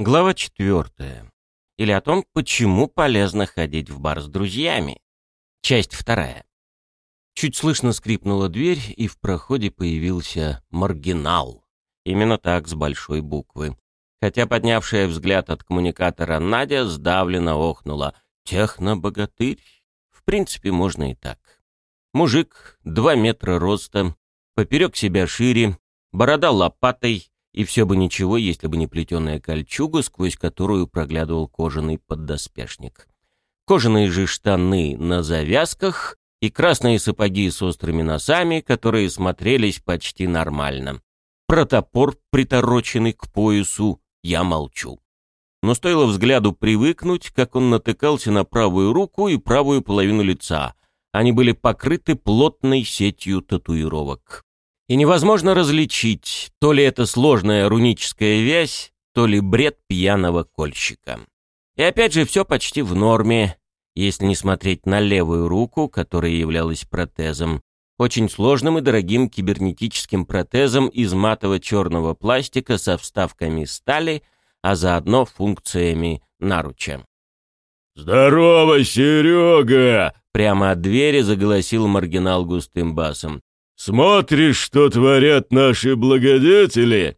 Глава четвертая. Или о том, почему полезно ходить в бар с друзьями. Часть вторая. Чуть слышно скрипнула дверь, и в проходе появился маргинал. Именно так, с большой буквы. Хотя поднявшая взгляд от коммуникатора Надя сдавленно охнула. «Техно-богатырь?» В принципе, можно и так. Мужик, два метра роста, поперек себя шире, борода лопатой, и все бы ничего, если бы не плетеная кольчуга, сквозь которую проглядывал кожаный поддоспешник. Кожаные же штаны на завязках и красные сапоги с острыми носами, которые смотрелись почти нормально. Про топор, притороченный к поясу, я молчу. Но стоило взгляду привыкнуть, как он натыкался на правую руку и правую половину лица. Они были покрыты плотной сетью татуировок и невозможно различить, то ли это сложная руническая вязь, то ли бред пьяного кольщика. И опять же, все почти в норме, если не смотреть на левую руку, которая являлась протезом, очень сложным и дорогим кибернетическим протезом из матово-черного пластика со вставками стали, а заодно функциями наруча. «Здорово, Серега!» Прямо от двери заголосил маргинал густым басом. Смотришь, что творят наши благодетели?»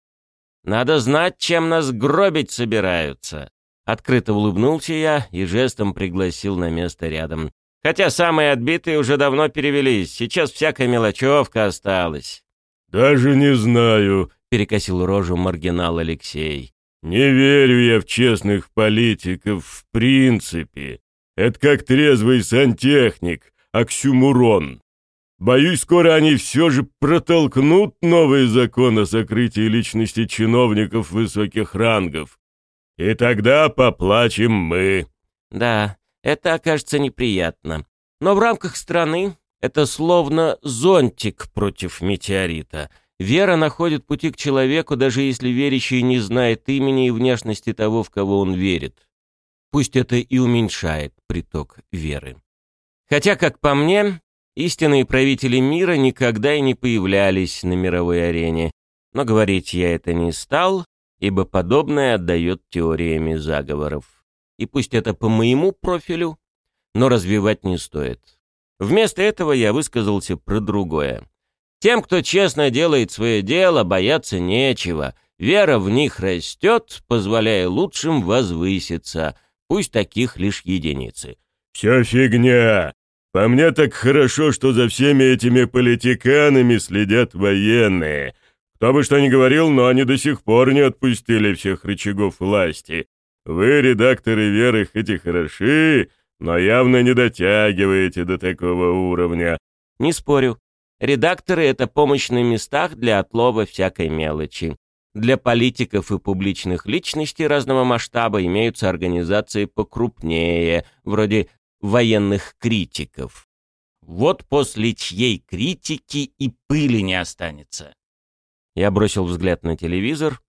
«Надо знать, чем нас гробить собираются». Открыто улыбнулся я и жестом пригласил на место рядом. Хотя самые отбитые уже давно перевелись, сейчас всякая мелочевка осталась. «Даже не знаю», — перекосил рожу маргинал Алексей. «Не верю я в честных политиков в принципе. Это как трезвый сантехник, оксюмурон. Боюсь, скоро они все же протолкнут новый закон о сокрытии личности чиновников высоких рангов. И тогда поплачем мы. Да, это окажется неприятно. Но в рамках страны это словно зонтик против метеорита. Вера находит пути к человеку, даже если верящий не знает имени и внешности того, в кого он верит. Пусть это и уменьшает приток веры. Хотя, как по мне, Истинные правители мира никогда и не появлялись на мировой арене, но говорить я это не стал, ибо подобное отдает теориями заговоров. И пусть это по моему профилю, но развивать не стоит. Вместо этого я высказался про другое. Тем, кто честно делает свое дело, бояться нечего. Вера в них растет, позволяя лучшим возвыситься, пусть таких лишь единицы. «Все фигня!» По мне так хорошо, что за всеми этими политиканами следят военные. Кто бы что ни говорил, но они до сих пор не отпустили всех рычагов власти. Вы, редакторы веры, хоть и хороши, но явно не дотягиваете до такого уровня. Не спорю. Редакторы — это помощь на местах для отлова всякой мелочи. Для политиков и публичных личностей разного масштаба имеются организации покрупнее, вроде военных критиков. Вот после чьей критики и пыли не останется. Я бросил взгляд на телевизор.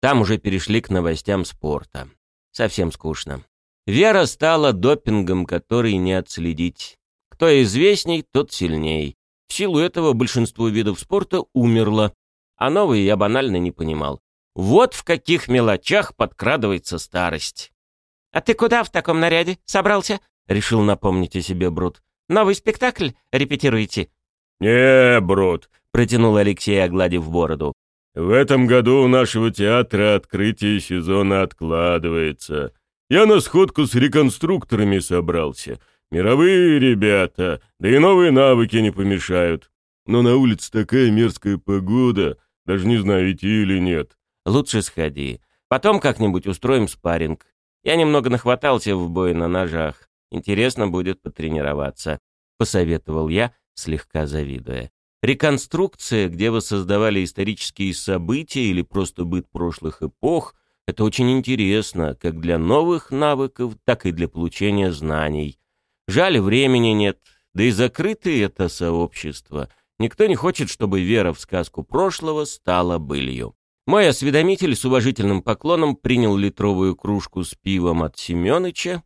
Там уже перешли к новостям спорта. Совсем скучно. Вера стала допингом, который не отследить. Кто известней, тот сильней. В силу этого большинство видов спорта умерло, а новые я банально не понимал. Вот в каких мелочах подкрадывается старость. «А ты куда в таком наряде собрался?» Решил напомнить о себе Брут. «Новый спектакль репетируете?» «Не, Брут», — протянул Алексей, огладив бороду. «В этом году у нашего театра открытие сезона откладывается. Я на сходку с реконструкторами собрался. Мировые ребята, да и новые навыки не помешают. Но на улице такая мерзкая погода, даже не знаю, идти или нет». «Лучше сходи. Потом как-нибудь устроим спарринг. Я немного нахватался в бой на ножах. Интересно будет потренироваться», — посоветовал я, слегка завидуя. Реконструкция, где вы создавали исторические события или просто быт прошлых эпох, это очень интересно, как для новых навыков, так и для получения знаний. Жаль, времени нет, да и закрытое это сообщество. Никто не хочет, чтобы вера в сказку прошлого стала былью. Мой осведомитель с уважительным поклоном принял литровую кружку с пивом от Семёныча,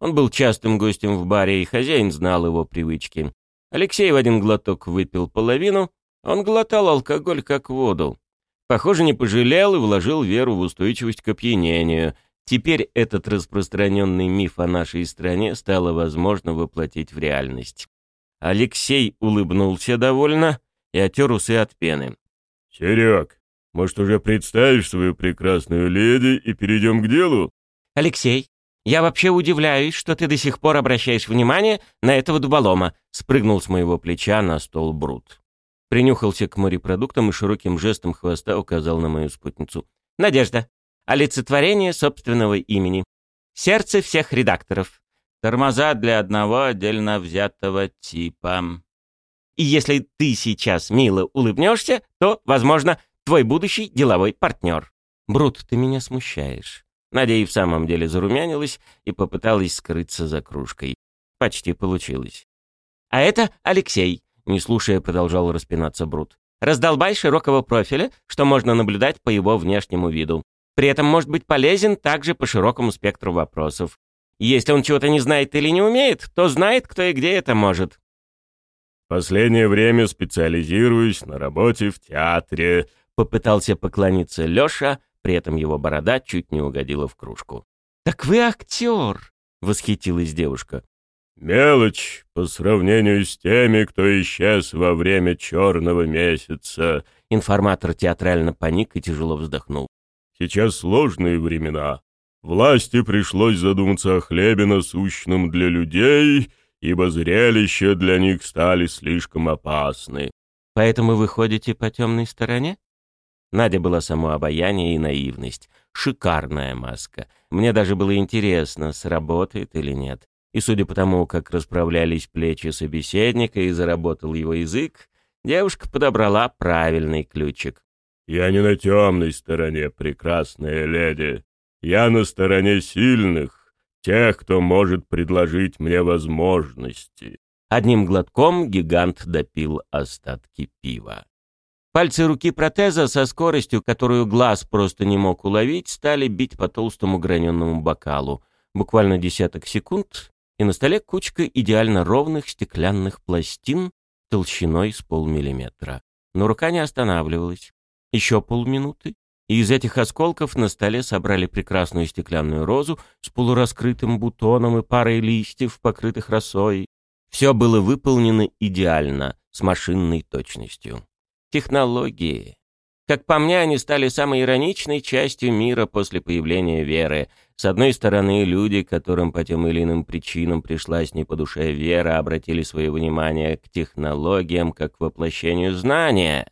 он был частым гостем в баре, и хозяин знал его привычки. Алексей в один глоток выпил половину, он глотал алкоголь как воду. Похоже, не пожалел и вложил веру в устойчивость к опьянению. Теперь этот распространенный миф о нашей стране стало возможно воплотить в реальность. Алексей улыбнулся довольно и отер усы от пены. «Серег, может, уже представишь свою прекрасную леди и перейдем к делу?» «Алексей, я вообще удивляюсь, что ты до сих пор обращаешь внимание на этого дуболома», спрыгнул с моего плеча на стол Брут. Принюхался к морепродуктам и широким жестом хвоста указал на мою спутницу. «Надежда. Олицетворение собственного имени. Сердце всех редакторов. Тормоза для одного отдельно взятого типа. И если ты сейчас мило улыбнешься, то, возможно, твой будущий деловой партнер. Брут, ты меня смущаешь. Надя и в самом деле зарумянилась и попыталась скрыться за кружкой. Почти получилось. А это Алексей, не слушая, продолжал распинаться Брут. Раздолбай широкого профиля, что можно наблюдать по его внешнему виду. При этом может быть полезен также по широкому спектру вопросов. Если он чего-то не знает или не умеет, то знает, кто и где это может. «Последнее время специализируюсь на работе в театре», — попытался поклониться Лёша, при этом его борода чуть не угодила в кружку. «Так вы актер!» — восхитилась девушка. «Мелочь по сравнению с теми, кто исчез во время черного месяца». Информатор театрально паник и тяжело вздохнул. «Сейчас сложные времена. Власти пришлось задуматься о хлебе насущном для людей, ибо зрелища для них стали слишком опасны. Поэтому вы ходите по темной стороне? Надя была само обаяние и наивность. Шикарная маска. Мне даже было интересно, сработает или нет. И судя по тому, как расправлялись плечи собеседника и заработал его язык, девушка подобрала правильный ключик. «Я не на темной стороне, прекрасная леди. Я на стороне сильных, тех, кто может предложить мне возможности». Одним глотком гигант допил остатки пива. Пальцы руки протеза со скоростью, которую глаз просто не мог уловить, стали бить по толстому граненному бокалу. Буквально десяток секунд, и на столе кучка идеально ровных стеклянных пластин толщиной с полмиллиметра. Но рука не останавливалась. Еще полминуты, и из этих осколков на столе собрали прекрасную стеклянную розу с полураскрытым бутоном и парой листьев, покрытых росой. Все было выполнено идеально, с машинной точностью. Технологии. Как по мне, они стали самой ироничной частью мира после появления веры. С одной стороны, люди, которым по тем или иным причинам пришлась не по душе вера, обратили свое внимание к технологиям как к воплощению знания.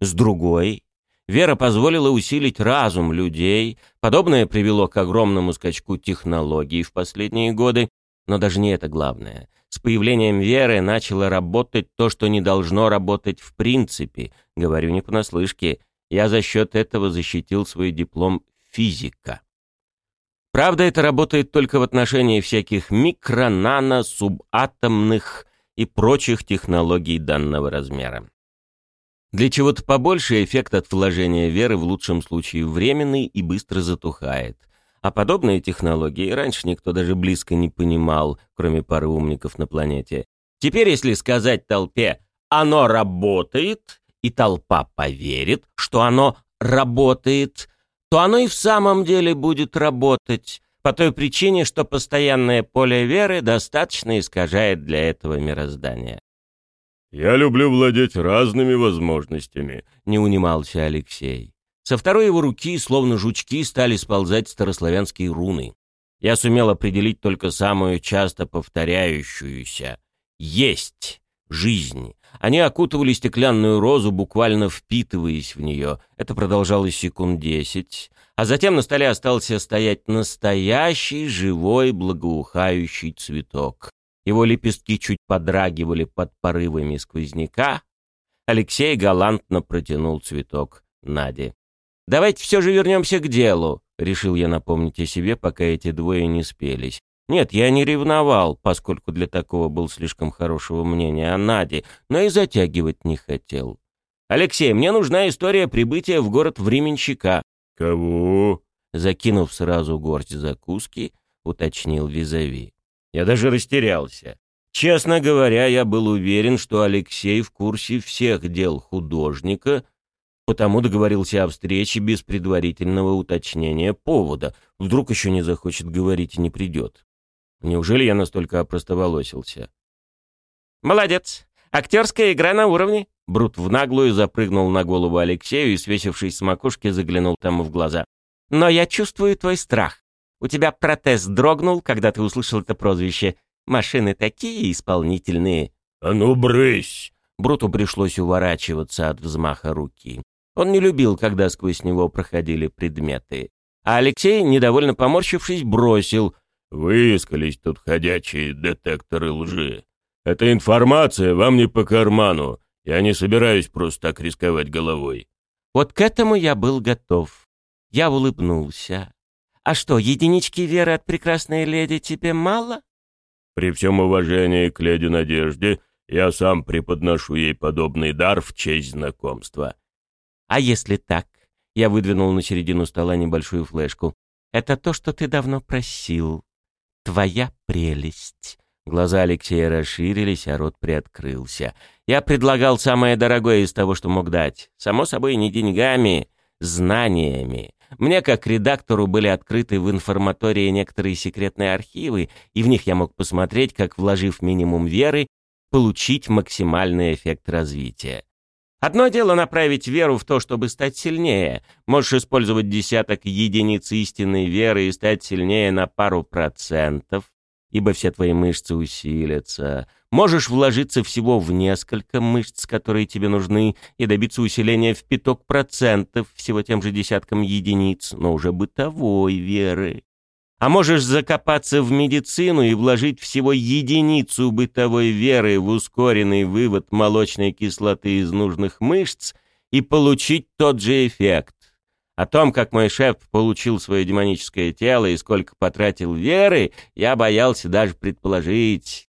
С другой, Вера позволила усилить разум людей. Подобное привело к огромному скачку технологий в последние годы. Но даже не это главное. С появлением веры начало работать то, что не должно работать в принципе. Говорю не понаслышке. Я за счет этого защитил свой диплом физика. Правда, это работает только в отношении всяких микро, нано, субатомных и прочих технологий данного размера. Для чего-то побольше эффект от вложения веры в лучшем случае временный и быстро затухает. А подобные технологии раньше никто даже близко не понимал, кроме пары умников на планете. Теперь, если сказать толпе «оно работает», и толпа поверит, что оно работает, то оно и в самом деле будет работать, по той причине, что постоянное поле веры достаточно искажает для этого мироздание. «Я люблю владеть разными возможностями», — не унимался Алексей. Со второй его руки, словно жучки, стали сползать старославянские руны. Я сумел определить только самую часто повторяющуюся — «Есть! Жизнь!» Они окутывали стеклянную розу, буквально впитываясь в нее. Это продолжалось секунд десять. А затем на столе остался стоять настоящий, живой, благоухающий цветок. Его лепестки чуть подрагивали под порывами сквозняка. Алексей галантно протянул цветок Наде. «Давайте все же вернемся к делу», — решил я напомнить о себе, пока эти двое не спелись. Нет, я не ревновал, поскольку для такого был слишком хорошего мнения о Наде, но и затягивать не хотел. «Алексей, мне нужна история прибытия в город временщика». «Кого?» Закинув сразу горсть закуски, уточнил Визави. Я даже растерялся. Честно говоря, я был уверен, что Алексей в курсе всех дел художника, Потому договорился о встрече без предварительного уточнения повода. Вдруг еще не захочет говорить и не придет. Неужели я настолько опростоволосился? «Молодец! Актерская игра на уровне!» Брут в наглую запрыгнул на голову Алексею и, свесившись с макушки, заглянул тому в глаза. «Но я чувствую твой страх. У тебя протез дрогнул, когда ты услышал это прозвище. Машины такие исполнительные». «А ну, брысь!» Бруту пришлось уворачиваться от взмаха руки. Он не любил, когда сквозь него проходили предметы. А Алексей, недовольно поморщившись, бросил. «Выискались тут ходячие детекторы лжи. Эта информация вам не по карману. Я не собираюсь просто так рисковать головой». Вот к этому я был готов. Я улыбнулся. «А что, единички веры от прекрасной леди тебе мало?» «При всем уважении к леди Надежде, я сам преподношу ей подобный дар в честь знакомства. А если так? Я выдвинул на середину стола небольшую флешку. Это то, что ты давно просил. Твоя прелесть. Глаза Алексея расширились, а рот приоткрылся. Я предлагал самое дорогое из того, что мог дать. Само собой, не деньгами, знаниями. Мне, как редактору, были открыты в информатории некоторые секретные архивы, и в них я мог посмотреть, как, вложив минимум веры, получить максимальный эффект развития. Одно дело направить веру в то, чтобы стать сильнее. Можешь использовать десяток единиц истинной веры и стать сильнее на пару процентов, ибо все твои мышцы усилятся. Можешь вложиться всего в несколько мышц, которые тебе нужны, и добиться усиления в пяток процентов всего тем же десятком единиц, но уже бытовой веры. А можешь закопаться в медицину и вложить всего единицу бытовой веры в ускоренный вывод молочной кислоты из нужных мышц и получить тот же эффект. О том, как мой шеф получил свое демоническое тело и сколько потратил веры, я боялся даже предположить.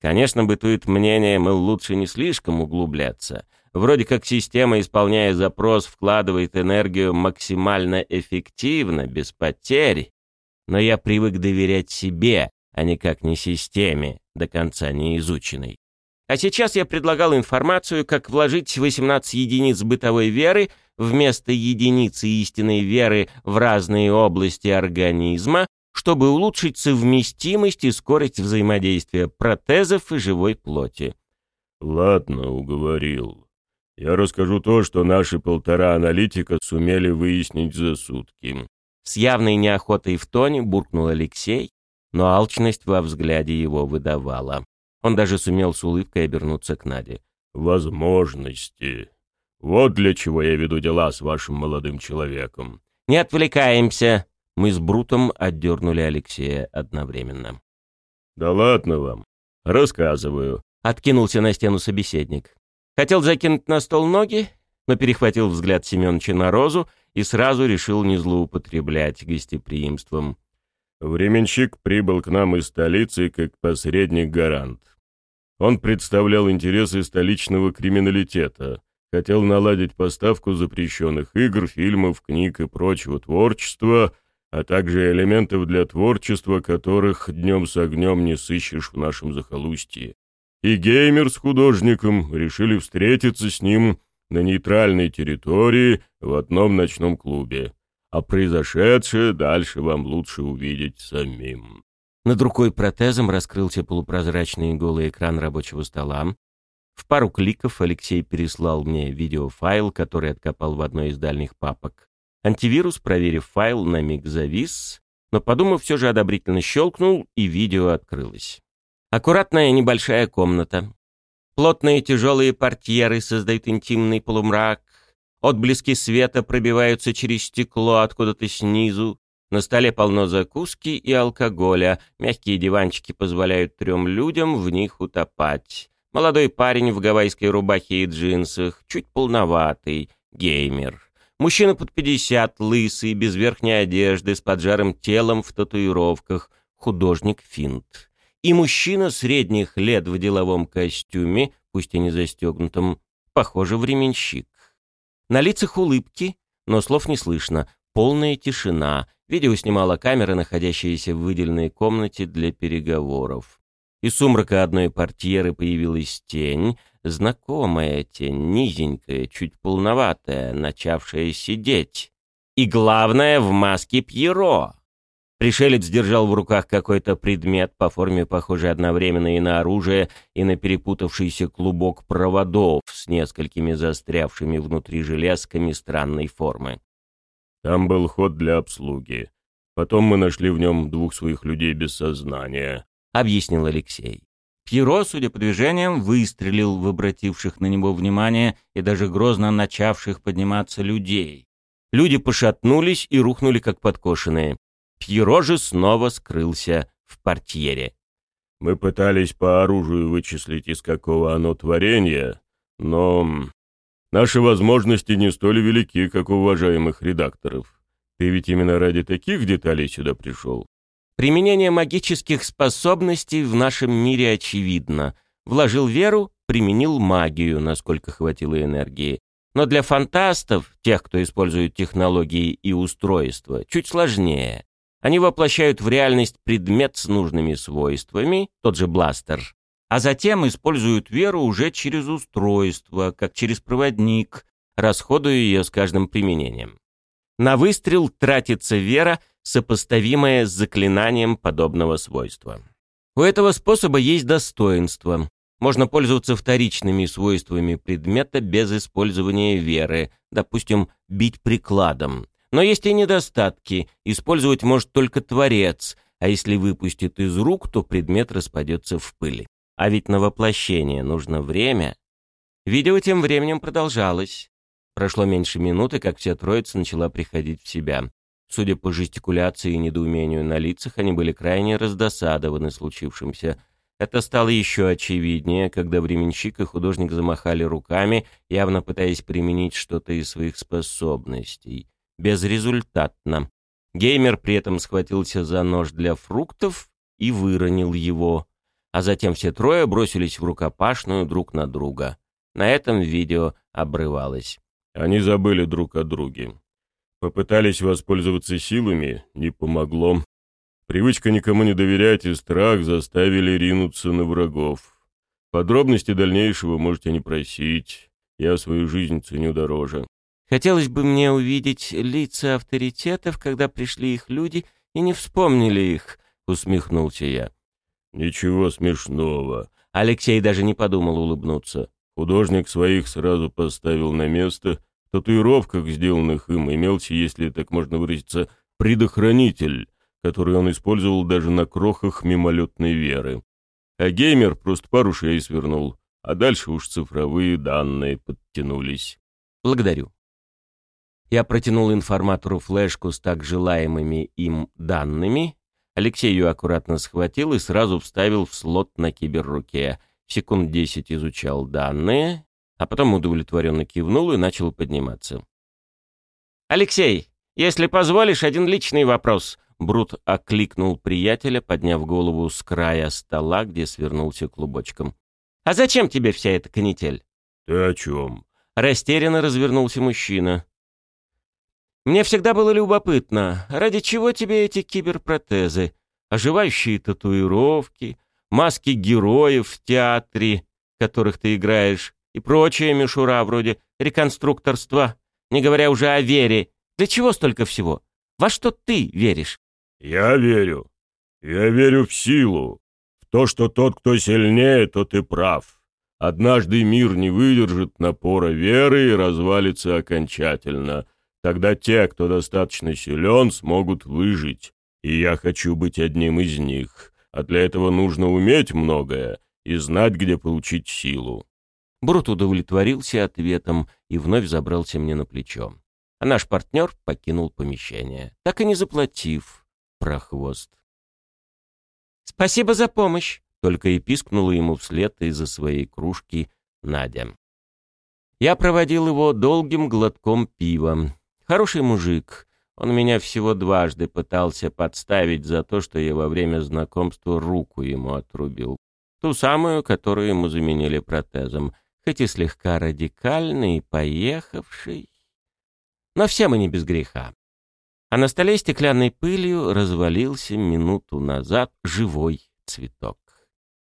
Конечно, бытует мнение, мы лучше не слишком углубляться. Вроде как система, исполняя запрос, вкладывает энергию максимально эффективно, без потерь но я привык доверять себе, а никак не системе, до конца не изученной. А сейчас я предлагал информацию, как вложить 18 единиц бытовой веры вместо единицы истинной веры в разные области организма, чтобы улучшить совместимость и скорость взаимодействия протезов и живой плоти. «Ладно, уговорил. Я расскажу то, что наши полтора аналитика сумели выяснить за сутки. С явной неохотой в тоне буркнул Алексей, но алчность во взгляде его выдавала. Он даже сумел с улыбкой обернуться к Наде. «Возможности. Вот для чего я веду дела с вашим молодым человеком». «Не отвлекаемся!» Мы с Брутом отдернули Алексея одновременно. «Да ладно вам. Рассказываю», — откинулся на стену собеседник. Хотел закинуть на стол ноги, но перехватил взгляд Семеновича на Розу и сразу решил не злоупотреблять гостеприимством. Временщик прибыл к нам из столицы как посредник-гарант. Он представлял интересы столичного криминалитета, хотел наладить поставку запрещенных игр, фильмов, книг и прочего творчества, а также элементов для творчества, которых днем с огнем не сыщешь в нашем захолустье. И геймер с художником решили встретиться с ним на нейтральной территории в одном ночном клубе. А произошедшее дальше вам лучше увидеть самим. Над рукой протезом раскрылся полупрозрачный голый экран рабочего стола. В пару кликов Алексей переслал мне видеофайл, который откопал в одной из дальних папок. Антивирус, проверив файл, на миг завис, но, подумав, все же одобрительно щелкнул, и видео открылось. Аккуратная небольшая комната. Плотные тяжелые портьеры создают интимный полумрак. Отблески света пробиваются через стекло откуда-то снизу. На столе полно закуски и алкоголя. Мягкие диванчики позволяют трем людям в них утопать. Молодой парень в гавайской рубахе и джинсах, чуть полноватый, геймер. Мужчина под пятьдесят, лысый, без верхней одежды, с поджарым телом в татуировках, художник-финт и мужчина средних лет в деловом костюме, пусть и не застегнутом, похоже, временщик. На лицах улыбки, но слов не слышно, полная тишина. Видео снимала камера, находящаяся в выделенной комнате для переговоров. Из сумрака одной портьеры появилась тень, знакомая тень, низенькая, чуть полноватая, начавшая сидеть. И главное, в маске Пьеро. Пришелец держал в руках какой-то предмет, по форме похожий одновременно и на оружие, и на перепутавшийся клубок проводов с несколькими застрявшими внутри железками странной формы. «Там был ход для обслуги. Потом мы нашли в нем двух своих людей без сознания», — объяснил Алексей. Пьеро, судя по движениям, выстрелил в обративших на него внимание и даже грозно начавших подниматься людей. Люди пошатнулись и рухнули как подкошенные. Пьеро же снова скрылся в портьере. «Мы пытались по оружию вычислить, из какого оно творения, но наши возможности не столь велики, как у уважаемых редакторов. Ты ведь именно ради таких деталей сюда пришел?» Применение магических способностей в нашем мире очевидно. Вложил веру, применил магию, насколько хватило энергии. Но для фантастов, тех, кто использует технологии и устройства, чуть сложнее. Они воплощают в реальность предмет с нужными свойствами, тот же бластер, а затем используют веру уже через устройство, как через проводник, расходуя ее с каждым применением. На выстрел тратится вера, сопоставимая с заклинанием подобного свойства. У этого способа есть достоинство. Можно пользоваться вторичными свойствами предмета без использования веры, допустим, бить прикладом. Но есть и недостатки. Использовать может только Творец, а если выпустит из рук, то предмет распадется в пыли. А ведь на воплощение нужно время. Видео тем временем продолжалось. Прошло меньше минуты, как вся троица начала приходить в себя. Судя по жестикуляции и недоумению на лицах, они были крайне раздосадованы случившимся. Это стало еще очевиднее, когда временщик и художник замахали руками, явно пытаясь применить что-то из своих способностей безрезультатно. Геймер при этом схватился за нож для фруктов и выронил его, а затем все трое бросились в рукопашную друг на друга. На этом видео обрывалось. Они забыли друг о друге. Попытались воспользоваться силами, не помогло. Привычка никому не доверять и страх заставили ринуться на врагов. Подробности дальнейшего можете не просить. Я свою жизнь ценю дороже. Хотелось бы мне увидеть лица авторитетов, когда пришли их люди и не вспомнили их, усмехнулся я. Ничего смешного. Алексей даже не подумал улыбнуться. Художник своих сразу поставил на место. В татуировках, сделанных им, имелся, если так можно выразиться, предохранитель, который он использовал даже на крохах мимолетной веры. А геймер просто пару шеи свернул, а дальше уж цифровые данные подтянулись. Благодарю. Я протянул информатору флешку с так желаемыми им данными. Алексей ее аккуратно схватил и сразу вставил в слот на киберруке. Секунд десять изучал данные, а потом удовлетворенно кивнул и начал подниматься. «Алексей, если позволишь, один личный вопрос», Брут окликнул приятеля, подняв голову с края стола, где свернулся клубочком. «А зачем тебе вся эта канитель?» «Ты о чем?» Растерянно развернулся мужчина. Мне всегда было любопытно, ради чего тебе эти киберпротезы? Оживающие татуировки, маски героев в театре, которых ты играешь, и прочая мишура вроде реконструкторства, не говоря уже о вере. Для чего столько всего? Во что ты веришь? Я верю. Я верю в силу. В то, что тот, кто сильнее, тот и прав. Однажды мир не выдержит напора веры и развалится окончательно — Тогда те, кто достаточно силен, смогут выжить. И я хочу быть одним из них. А для этого нужно уметь многое и знать, где получить силу». Брут удовлетворился ответом и вновь забрался мне на плечо. А наш партнер покинул помещение, так и не заплатив прохвост. «Спасибо за помощь!» — только и пискнула ему вслед из-за своей кружки Надя. Я проводил его долгим глотком пива, Хороший мужик. Он меня всего дважды пытался подставить за то, что я во время знакомства руку ему отрубил. Ту самую, которую ему заменили протезом. Хоть и слегка радикальный, поехавший. Но все мы не без греха. А на столе стеклянной пылью развалился минуту назад живой цветок.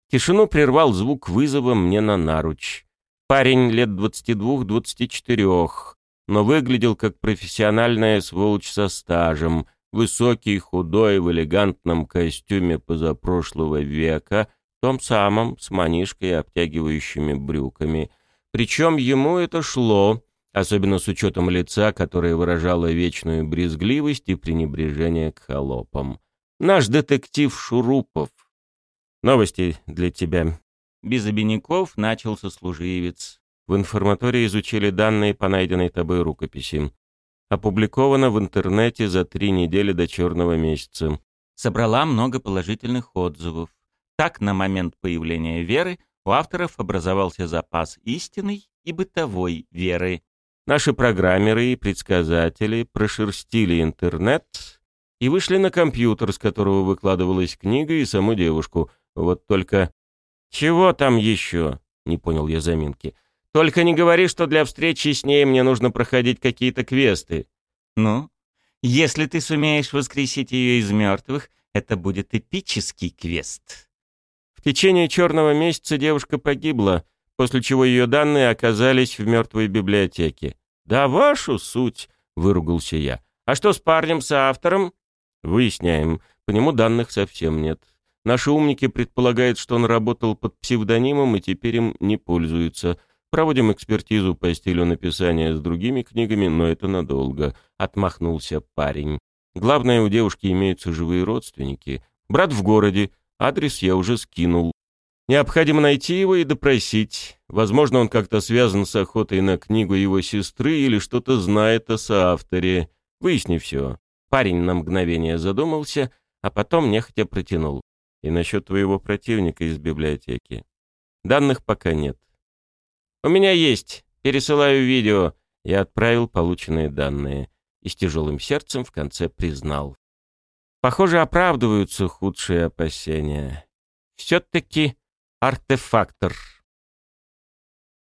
Тишину прервал звук вызова мне на наруч. Парень лет 22-24, но выглядел как профессиональная сволочь со стажем, высокий, худой, в элегантном костюме позапрошлого века, том самом, с манишкой и обтягивающими брюками. Причем ему это шло, особенно с учетом лица, которое выражало вечную брезгливость и пренебрежение к холопам. Наш детектив Шурупов. Новости для тебя. Без обиняков начал сослуживец. В информатории изучили данные по найденной тобой рукописи. Опубликовано в интернете за три недели до черного месяца. Собрала много положительных отзывов. Так, на момент появления веры у авторов образовался запас истинной и бытовой веры. Наши программеры и предсказатели прошерстили интернет и вышли на компьютер, с которого выкладывалась книга и саму девушку. Вот только... «Чего там еще?» — не понял я заминки. «Только не говори, что для встречи с ней мне нужно проходить какие-то квесты». «Ну, если ты сумеешь воскресить ее из мертвых, это будет эпический квест». В течение черного месяца девушка погибла, после чего ее данные оказались в мертвой библиотеке. «Да вашу суть!» — выругался я. «А что с парнем, с автором?» «Выясняем. По нему данных совсем нет. Наши умники предполагают, что он работал под псевдонимом и теперь им не пользуется. Проводим экспертизу по стилю написания с другими книгами, но это надолго», — отмахнулся парень. «Главное, у девушки имеются живые родственники. Брат в городе, адрес я уже скинул. Необходимо найти его и допросить. Возможно, он как-то связан с охотой на книгу его сестры или что-то знает о соавторе. Выясни все. Парень на мгновение задумался, а потом нехотя протянул. И насчет твоего противника из библиотеки. Данных пока нет. У меня есть. Пересылаю видео. Я отправил полученные данные. И с тяжелым сердцем в конце признал. Похоже, оправдываются худшие опасения. Все-таки артефактор.